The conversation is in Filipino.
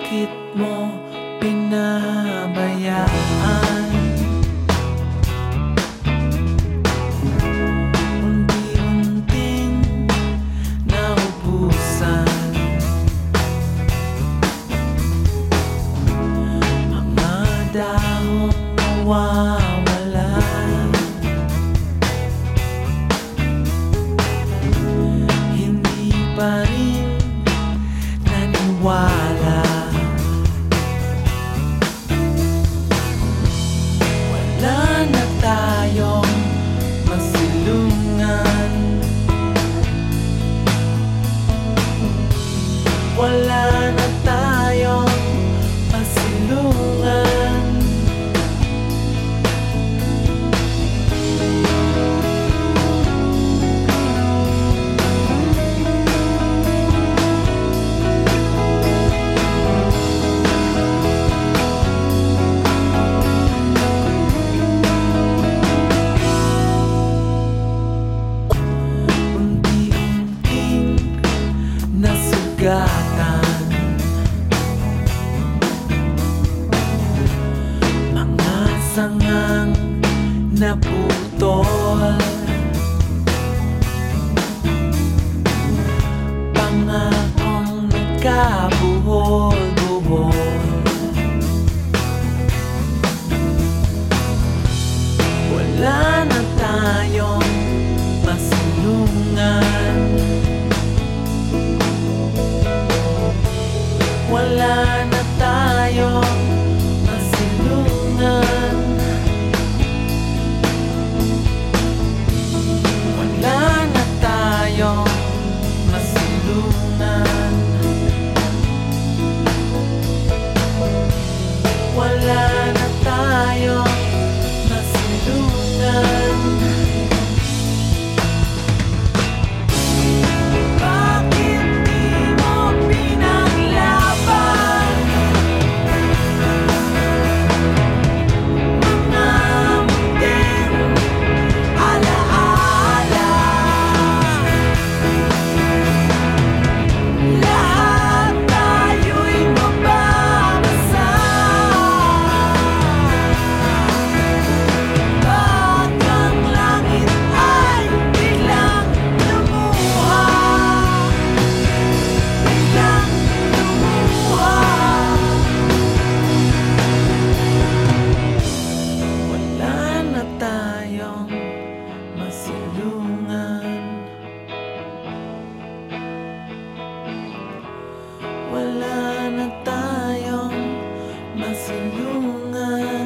Bakit mo pinabayaan? sugatan Mga sangang naputol. Pangakong nagkabuhol. wala na tayong masilungan